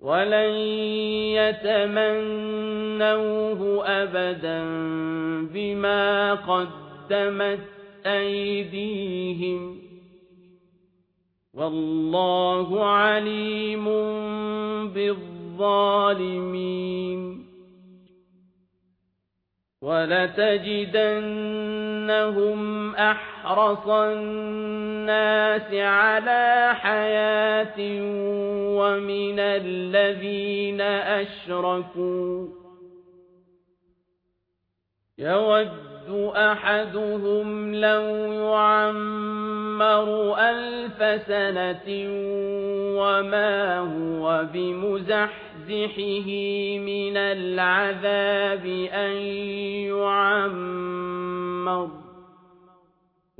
ولن يتمنوه أبدا بما قدمت أيديهم والله عليم بالظالمين ولتجدنهم أحرص الناس على حياة ومن الذين أشركوا يود أحدهم لو يعمر ألف سنة وما هو بمزحزحه من العذاب أن يعمر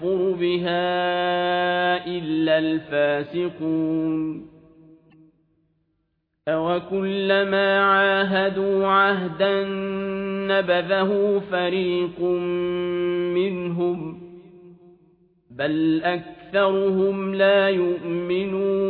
يكفر بها إلا الفاسقون أوكلما عاهدوا عهدا نبذه فريق منهم بل أكثرهم لا يؤمنون